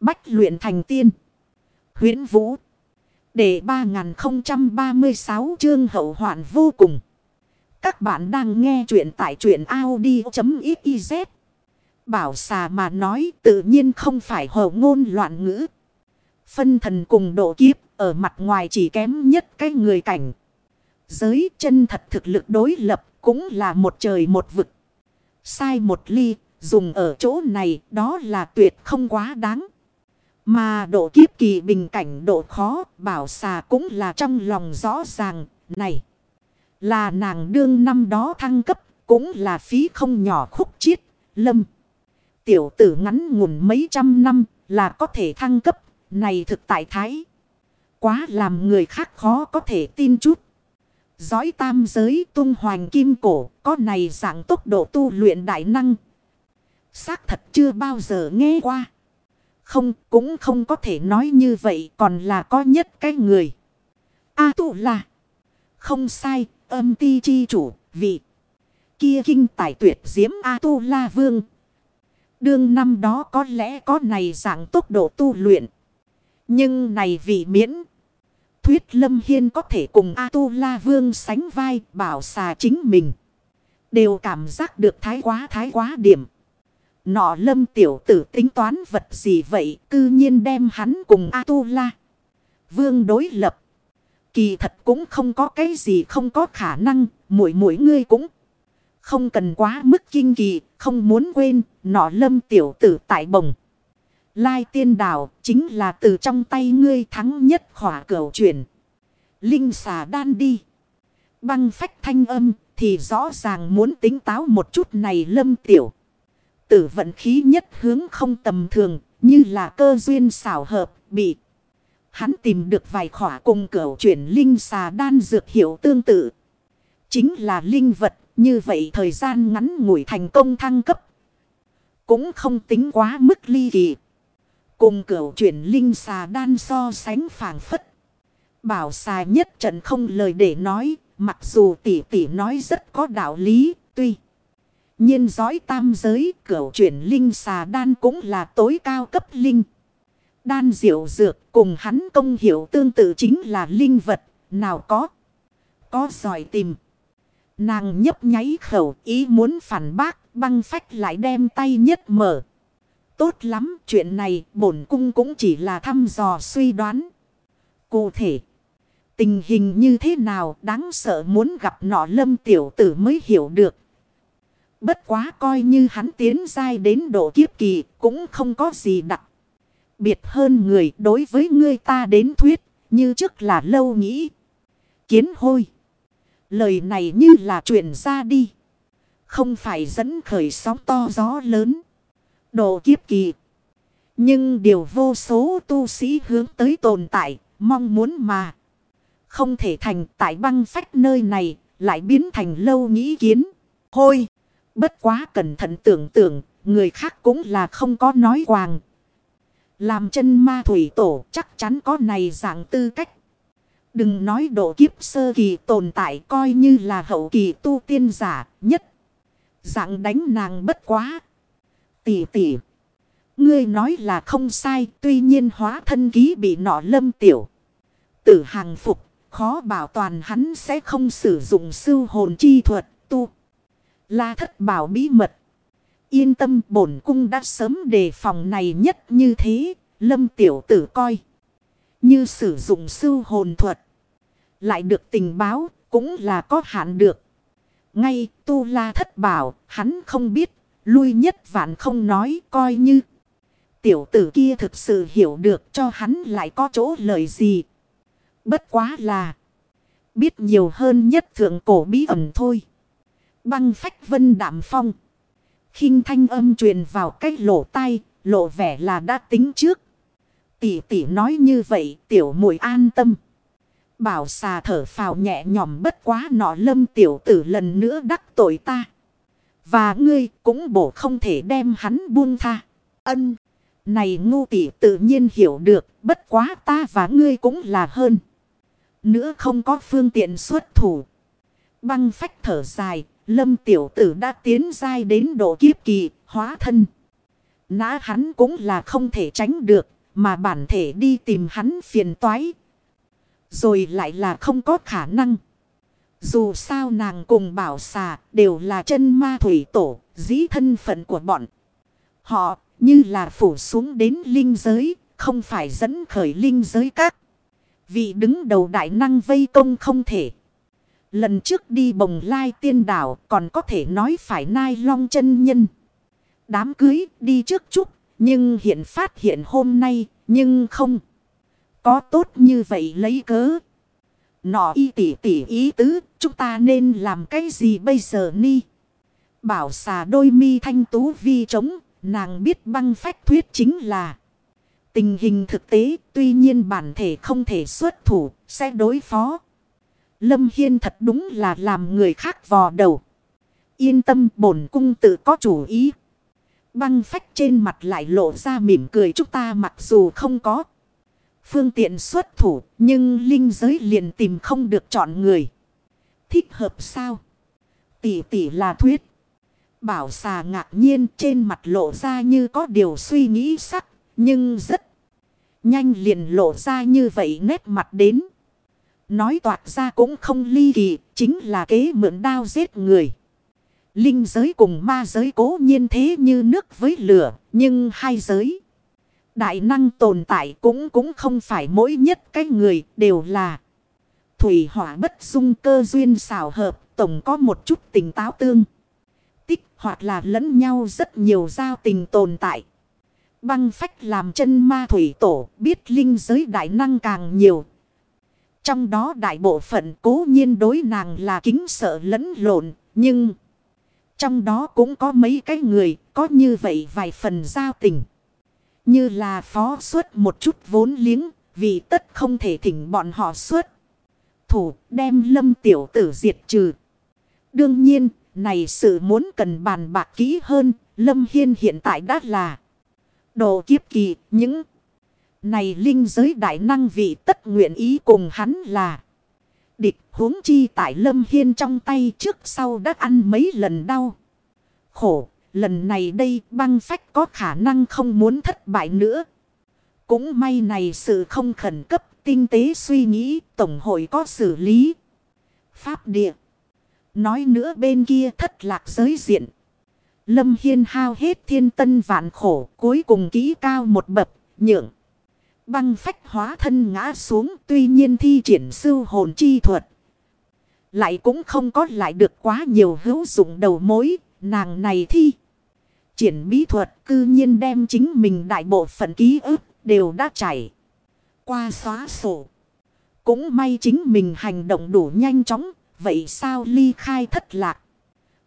Bách luyện thành tiên. huyễn Vũ. Để 3036 chương hậu hoạn vô cùng. Các bạn đang nghe truyện tại truyện Audi.xyz. Bảo xà mà nói tự nhiên không phải hồ ngôn loạn ngữ. Phân thần cùng độ kiếp ở mặt ngoài chỉ kém nhất cái người cảnh. Giới chân thật thực lực đối lập cũng là một trời một vực. Sai một ly, dùng ở chỗ này đó là tuyệt không quá đáng. Mà độ kiếp kỳ bình cảnh độ khó, bảo xà cũng là trong lòng rõ ràng, này. Là nàng đương năm đó thăng cấp, cũng là phí không nhỏ khúc chiết, lâm. Tiểu tử ngắn ngủn mấy trăm năm là có thể thăng cấp, này thực tại thái. Quá làm người khác khó có thể tin chút. Giói tam giới tung hoành kim cổ, có này dạng tốc độ tu luyện đại năng. Xác thật chưa bao giờ nghe qua. Không, cũng không có thể nói như vậy, còn là có nhất cái người. A tụ là. Không sai, âm ti chi chủ, vị. Kia kinh tài tuyệt diễm A tu la vương. Đương năm đó có lẽ có này dạng tốc độ tu luyện. Nhưng này vì miễn. Thuyết Lâm Hiên có thể cùng A-tu-la vương sánh vai bảo xà chính mình. Đều cảm giác được thái quá thái quá điểm. Nọ lâm tiểu tử tính toán vật gì vậy, cư nhiên đem hắn cùng A-tu-la. Vương đối lập. Kỳ thật cũng không có cái gì không có khả năng. Mỗi mỗi ngươi cũng không cần quá mức kinh kỳ. Không muốn quên, nọ lâm tiểu tử tại bồng. Lai tiên đảo chính là từ trong tay ngươi thắng nhất khỏa cửu chuyển. Linh xà đan đi. Băng phách thanh âm thì rõ ràng muốn tính táo một chút này lâm tiểu. Tử vận khí nhất hướng không tầm thường, như là cơ duyên xảo hợp, bị. Hắn tìm được vài khỏa cùng cửu chuyển linh xà đan dược hiệu tương tự. Chính là linh vật, như vậy thời gian ngắn ngủi thành công thăng cấp. Cũng không tính quá mức ly kỳ. Cùng cửu chuyển linh xà đan so sánh phản phất. Bảo xà nhất trận không lời để nói. Mặc dù tỷ tỷ nói rất có đạo lý. Tuy nhiên dõi tam giới cửu chuyển linh xà đan cũng là tối cao cấp linh. Đan diệu dược cùng hắn công hiệu tương tự chính là linh vật. Nào có. Có giỏi tìm. Nàng nhấp nháy khẩu ý muốn phản bác băng phách lại đem tay nhất mở. Tốt lắm, chuyện này bổn cung cũng chỉ là thăm dò suy đoán. Cụ thể, tình hình như thế nào đáng sợ muốn gặp nọ lâm tiểu tử mới hiểu được. Bất quá coi như hắn tiến dai đến độ kiếp kỳ cũng không có gì đặc. Biệt hơn người đối với ngươi ta đến thuyết như trước là lâu nghĩ. Kiến hôi. Lời này như là chuyện ra đi. Không phải dẫn khởi sóng to gió lớn. Độ kiếp kỳ. Nhưng điều vô số tu sĩ hướng tới tồn tại, mong muốn mà. Không thể thành tại băng phách nơi này, lại biến thành lâu nghĩ kiến. Hôi! Bất quá cẩn thận tưởng tượng, người khác cũng là không có nói hoàng. Làm chân ma thủy tổ chắc chắn có này dạng tư cách. Đừng nói độ kiếp sơ kỳ tồn tại coi như là hậu kỳ tu tiên giả nhất. Dạng đánh nàng bất quá tỷ tỷ. Ngươi nói là không sai, tuy nhiên hóa thân ký bị nọ lâm tiểu. Tử hàng phục, khó bảo toàn hắn sẽ không sử dụng sư hồn chi thuật. La thất bảo bí mật. Yên tâm bổn cung đã sớm đề phòng này nhất như thế, lâm tiểu tử coi. Như sử dụng sư hồn thuật. Lại được tình báo, cũng là có hạn được. Ngay tu la thất bảo, hắn không biết Lui nhất vạn không nói coi như. Tiểu tử kia thực sự hiểu được cho hắn lại có chỗ lời gì. Bất quá là. Biết nhiều hơn nhất thượng cổ bí ẩn thôi. Băng phách vân đạm phong. khinh thanh âm truyền vào cách lỗ tai. Lộ vẻ là đã tính trước. Tỷ tỷ nói như vậy, tiểu mùi an tâm. Bảo xà thở phào nhẹ nhõm bất quá nọ lâm tiểu tử lần nữa đắc tội ta. Và ngươi cũng bổ không thể đem hắn buông tha. Ân. Này ngu tỷ tự nhiên hiểu được. Bất quá ta và ngươi cũng là hơn. Nữa không có phương tiện xuất thủ. Băng phách thở dài. Lâm tiểu tử đã tiến dai đến độ kiếp kỳ. Hóa thân. Nã hắn cũng là không thể tránh được. Mà bản thể đi tìm hắn phiền toái. Rồi lại là không có khả năng. Dù sao nàng cùng bảo xà đều là chân ma thủy tổ, dĩ thân phận của bọn. Họ như là phủ xuống đến linh giới, không phải dẫn khởi linh giới các. Vị đứng đầu đại năng vây công không thể. Lần trước đi bồng lai tiên đảo còn có thể nói phải nai long chân nhân. Đám cưới đi trước chút, nhưng hiện phát hiện hôm nay, nhưng không. Có tốt như vậy lấy cớ. Nọ y tỉ tỉ ý tứ, chúng ta nên làm cái gì bây giờ ni? Bảo xà đôi mi thanh tú vi trống, nàng biết băng phách thuyết chính là tình hình thực tế, tuy nhiên bản thể không thể xuất thủ, sẽ đối phó. Lâm Hiên thật đúng là làm người khác vò đầu. Yên tâm bổn cung tự có chủ ý. Băng phách trên mặt lại lộ ra mỉm cười chúng ta mặc dù không có phương tiện xuất thủ, nhưng linh giới liền tìm không được chọn người. Thích hợp sao? Tỷ tỷ là thuyết. Bảo xà ngạc nhiên trên mặt lộ ra như có điều suy nghĩ sắc, nhưng rất nhanh liền lộ ra như vậy nét mặt đến. Nói toạc ra cũng không ly kỳ, chính là kế mượn đao giết người. Linh giới cùng ma giới cố nhiên thế như nước với lửa, nhưng hai giới. Đại năng tồn tại cũng cũng không phải mỗi nhất cái người đều là. Thủy hỏa bất dung cơ duyên xảo hợp tổng có một chút tình táo tương. Tích hoặc là lẫn nhau rất nhiều giao tình tồn tại. Băng phách làm chân ma thủy tổ biết linh giới đại năng càng nhiều. Trong đó đại bộ phận cố nhiên đối nàng là kính sợ lẫn lộn nhưng... Trong đó cũng có mấy cái người có như vậy vài phần giao tình. Như là phó xuất một chút vốn liếng, vì tất không thể thỉnh bọn họ xuất. Thủ đem lâm tiểu tử diệt trừ. Đương nhiên, này sự muốn cần bàn bạc kỹ hơn, lâm hiên hiện tại đã là đồ kiếp kỳ, những này linh giới đại năng vị tất nguyện ý cùng hắn là địch huống chi tại lâm hiên trong tay trước sau đã ăn mấy lần đau. Khổ, Lần này đây băng phách có khả năng không muốn thất bại nữa. Cũng may này sự không khẩn cấp, tinh tế suy nghĩ, tổng hội có xử lý. Pháp địa. Nói nữa bên kia thất lạc giới diện. Lâm Hiên hao hết thiên tân vạn khổ, cuối cùng kỹ cao một bậc, nhượng. Băng phách hóa thân ngã xuống tuy nhiên thi triển sư hồn chi thuật. Lại cũng không có lại được quá nhiều hữu dụng đầu mối nàng này thi triển bí thuật cư nhiên đem chính mình đại bộ phận ký ức đều đã chảy qua xóa sổ. Cũng may chính mình hành động đủ nhanh chóng, vậy sao ly khai thất lạc.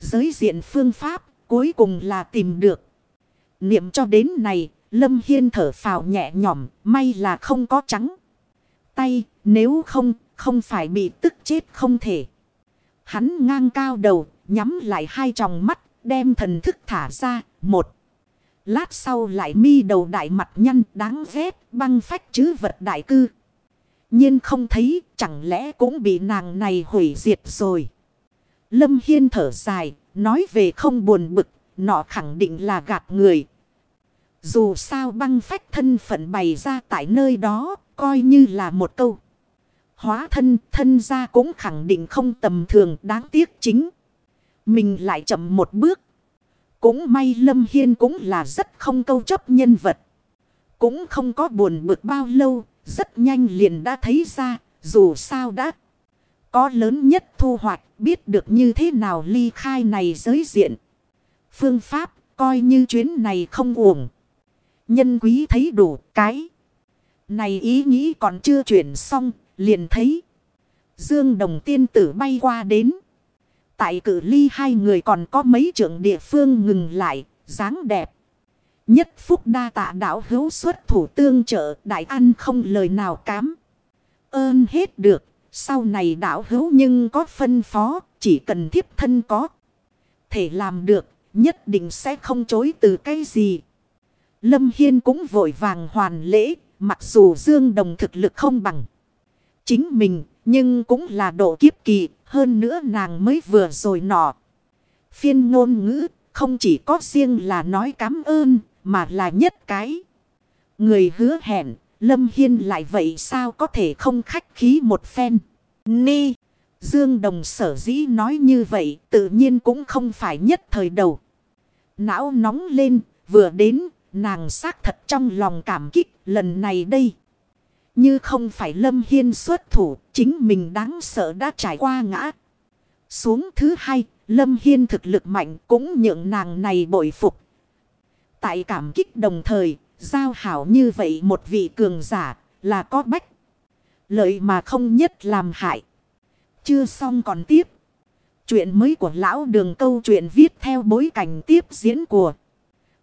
Giới diện phương pháp cuối cùng là tìm được. Niệm cho đến này, Lâm Hiên thở phào nhẹ nhõm, may là không có trắng. Tay, nếu không, không phải bị tức chết không thể. Hắn ngang cao đầu, nhắm lại hai tròng mắt, đem thần thức thả ra, một. Lát sau lại mi đầu đại mặt nhăn đáng ghét băng phách chứ vật đại cư. nhiên không thấy chẳng lẽ cũng bị nàng này hủy diệt rồi. Lâm Hiên thở dài nói về không buồn bực nọ khẳng định là gạt người. Dù sao băng phách thân phận bày ra tại nơi đó coi như là một câu. Hóa thân thân ra cũng khẳng định không tầm thường đáng tiếc chính. Mình lại chậm một bước. Cũng may Lâm Hiên cũng là rất không câu chấp nhân vật. Cũng không có buồn bực bao lâu, rất nhanh liền đã thấy ra, dù sao đã có lớn nhất thu hoạch, biết được như thế nào ly khai này giới diện. Phương pháp, coi như chuyến này không uổng. Nhân quý thấy đủ cái. Này ý nghĩ còn chưa chuyển xong, liền thấy. Dương đồng tiên tử bay qua đến. Tại cử ly hai người còn có mấy trưởng địa phương ngừng lại, dáng đẹp. Nhất phúc đa tạ đảo hữu xuất thủ tương trợ đại ăn không lời nào cám. Ơn hết được, sau này đảo hữu nhưng có phân phó, chỉ cần thiếp thân có. Thể làm được, nhất định sẽ không chối từ cái gì. Lâm Hiên cũng vội vàng hoàn lễ, mặc dù Dương Đồng thực lực không bằng. Chính mình, nhưng cũng là độ kiếp kỳ, hơn nữa nàng mới vừa rồi nọ. Phiên ngôn ngữ không chỉ có riêng là nói cảm ơn mà là nhất cái. Người hứa hẹn, Lâm Hiên lại vậy sao có thể không khách khí một phen. Ni, Dương Đồng sở dĩ nói như vậy tự nhiên cũng không phải nhất thời đầu. Não nóng lên, vừa đến, nàng xác thật trong lòng cảm kích lần này đây. Như không phải Lâm Hiên xuất thủ, chính mình đáng sợ đã trải qua ngã. Xuống thứ hai, Lâm Hiên thực lực mạnh cũng nhượng nàng này bội phục. Tại cảm kích đồng thời, giao hảo như vậy một vị cường giả là có bách. Lợi mà không nhất làm hại. Chưa xong còn tiếp. Chuyện mới của lão đường câu chuyện viết theo bối cảnh tiếp diễn của